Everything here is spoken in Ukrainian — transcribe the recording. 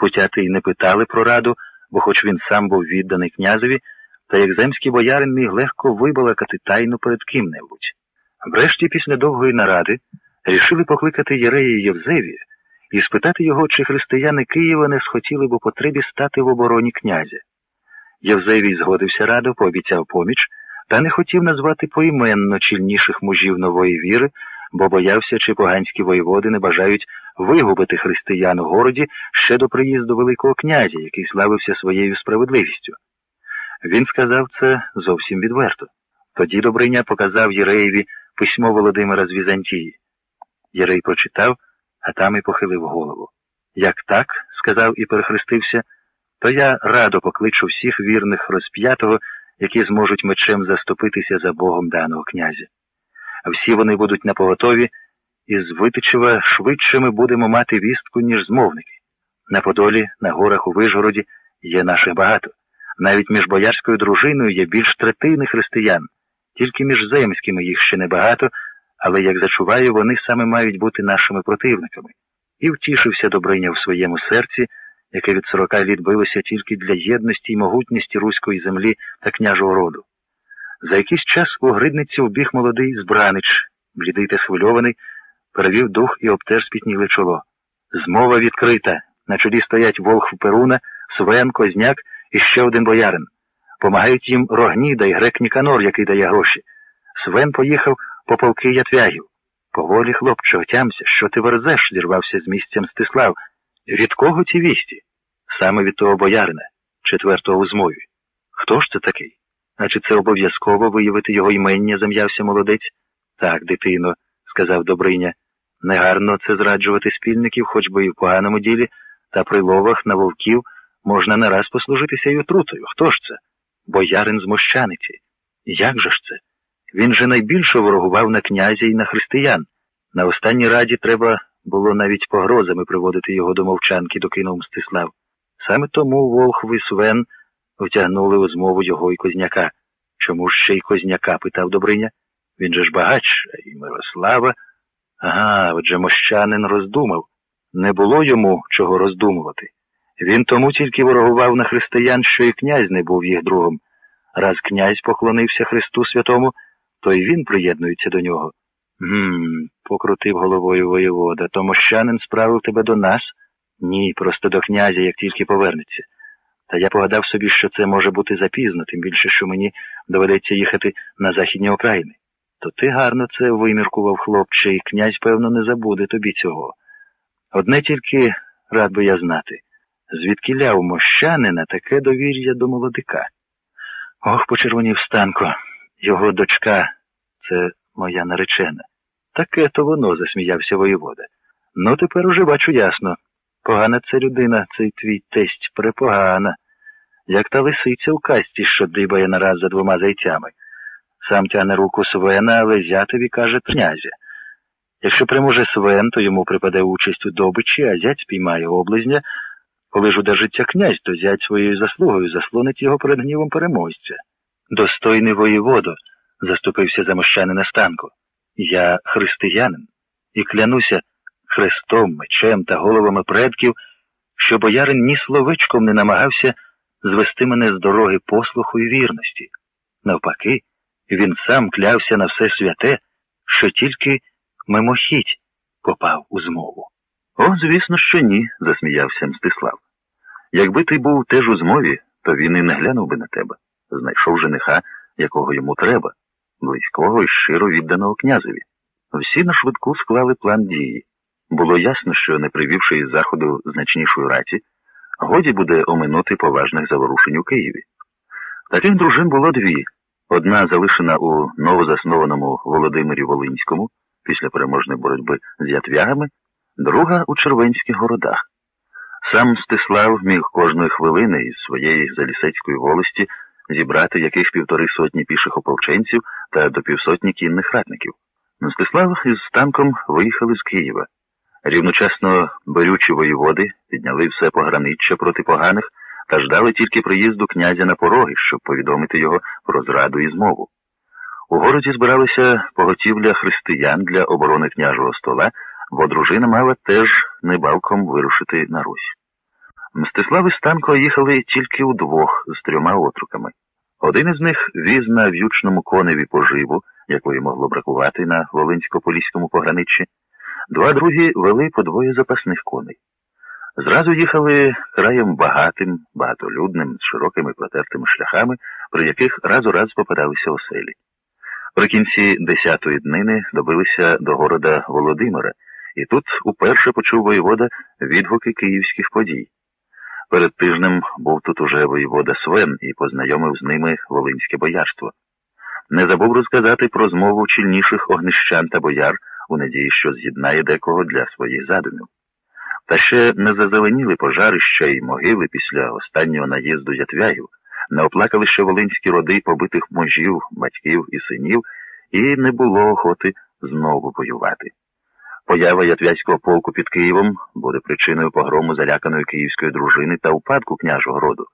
Путяти й не питали про раду, бо хоч він сам був відданий князеві, та як земський боярин міг легко вибалакати тайну перед ким-небудь. Врешті, після довгої наради, рішили покликати Єрея Євзевія і спитати його, чи християни Києва не схотіли б у потребі стати в обороні князя. Євзевій згодився радо, пообіцяв поміч, та не хотів назвати поіменно чільніших мужів нової віри, бо боявся, чи поганські воєводи не бажають вигубити християн у городі ще до приїзду Великого князя, який славився своєю справедливістю. Він сказав це зовсім відверто. Тоді Добриня показав Єреєві письмо Володимира з Візантії. Єрей прочитав, а там і похилив голову. Як так, сказав і перехрестився, то я радо покличу всіх вірних розп'ятого, які зможуть мечем заступитися за Богом даного князя. Всі вони будуть напоготові, і з Витичева швидше ми будемо мати вістку, ніж змовники. На Подолі, на горах у Вижгороді є наших багато. Навіть між боярською дружиною є більш третини християн, тільки між земськими їх ще небагато, але, як зачуваю, вони саме мають бути нашими противниками. І втішився Добриня в своєму серці, яке від сорока літ билося тільки для єдності й могутності руської землі та княжого роду. За якийсь час у гридниці вбіг молодий збранич, блідий та схвильований, перевів дух і обтер спітніле чоло. Змова відкрита. На чолі стоять Волхв Перуна, Свен, Козняк і ще один боярин. Помагають їм Рогніда і грек Ніканор, який дає гроші. Свен поїхав по полки Ятвягів. Поволі, хлопче, отямся, що ти верзеш, зірвався з місця Мстислав. Від кого ті вісті? Саме від того боярина, четвертого у змові. Хто ж це такий? А чи це обов'язково виявити його імення, зам'явся молодець? Так, дитино, сказав Добриня. Негарно це зраджувати спільників, хоч би і в поганому ділі, та при ловах на вовків можна не раз послужитися й отрутою. Хто ж це? Боярин з Мощаниці. Як же ж це? Він же найбільше ворогував на князя і на християн. На останній раді треба було навіть погрозами приводити його до мовчанки, докинув Мстислав. Саме тому Волхв і Свен втягнули у змову його і Козняка. Чому ж ще й Козняка? питав Добриня. Він же ж багач, і Мирослава. Ага, отже мощанин роздумав. Не було йому чого роздумувати. Він тому тільки ворогував на християн, що і князь не був їх другом. Раз князь поклонився Христу Святому, то й він приєднується до нього. Гм, покрутив головою воєвода. То мощанин справив тебе до нас? Ні, просто до князя, як тільки повернеться. Та я погадав собі, що це може бути запізно, тим більше, що мені доведеться їхати на західні окраїни. То ти гарно це виміркував, хлопче, і князь, певно, не забуде тобі цього. Одне тільки рад би я знати, звідки ляв мощанина таке довір'я до молодика. Ох, почервонів Станко, його дочка, це моя наречена. Таке то воно, засміявся воєвода. Ну, тепер уже бачу ясно. Погана це людина, цей твій тесть препогана, як та лисиця у касті, що дибає нараз за двома зайцями. Сам тяне руку Свена, але зятові каже князя. Якщо приможе Свен, то йому припаде участь у добичі, а зять спіймає облизня. Коли ж удержиться князь, то зять своєю заслугою заслонить його перед гнівом переможця. Достойний воєводо, заступився за мощанина Станко. Я християнин і клянуся хрестом, мечем та головами предків, що боярин ні словечком не намагався звести мене з дороги послуху і вірності. Навпаки, він сам клявся на все святе, що тільки мимохідь попав у змову. О, звісно, що ні, засміявся Мстислав. Якби ти був теж у змові, то він і не глянув би на тебе. Знайшов жениха, якого йому треба, близького і щиро відданого князеві. Всі на швидку склали план дії. Було ясно, що, не привівши із заходу значнішої раті, годі буде оминути поважних заворушень у Києві. Таких дружин було дві. Одна залишена у новозаснованому Володимирі Волинському після переможної боротьби з ятвягами, друга у Червенських городах. Сам Стислав міг кожної хвилини із своєї залісецької волості зібрати яких півтори сотні піших ополченців та до півсотні кінних ратників. Мстислав із станком виїхали з Києва. Рівночасно берючі воєводи підняли все пограниччя проти поганих та ждали тільки приїзду князя на пороги, щоб повідомити його про зраду і змову. У городі збиралися поготівля християн для оборони княжого стола, бо дружина мала теж небалком вирушити на Русь. Мстислав і Станко їхали тільки удвох з трьома отруками. Один із них віз на в'ючному коневі поживу, якої могло бракувати на Волинсько-Поліському пограниччі. Два другі вели по двоє запасних коней. Зразу їхали краєм багатим, багатолюдним, з широкими протертими шляхами, при яких раз у раз попадалися оселі. При кінці десятої днини добилися до города Володимира, і тут уперше почув воєвода відгуки київських подій. Перед тижнем був тут уже воєвода Свен і познайомив з ними Волинське боярство. Не забув розказати про змову чільніших огнищан та бояр у надії, що з'єднає декого для своїх задумів. Та ще не зазеленіли пожарища й могили після останнього наїзду ятвягів, не оплакали ще волинські роди побитих можів, батьків і синів, і не було охоти знову воювати. Поява ятвязького полку під Києвом буде причиною погрому заляканої київської дружини та упадку княжого роду.